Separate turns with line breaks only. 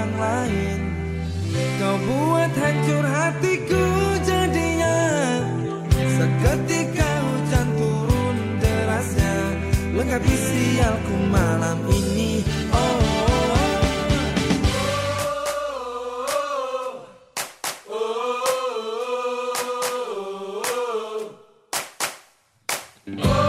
yang lain Kau buat hancur hatiku jadinya Seketika hujan turun derasnya Lengkapi sialku malam ini Oh Oh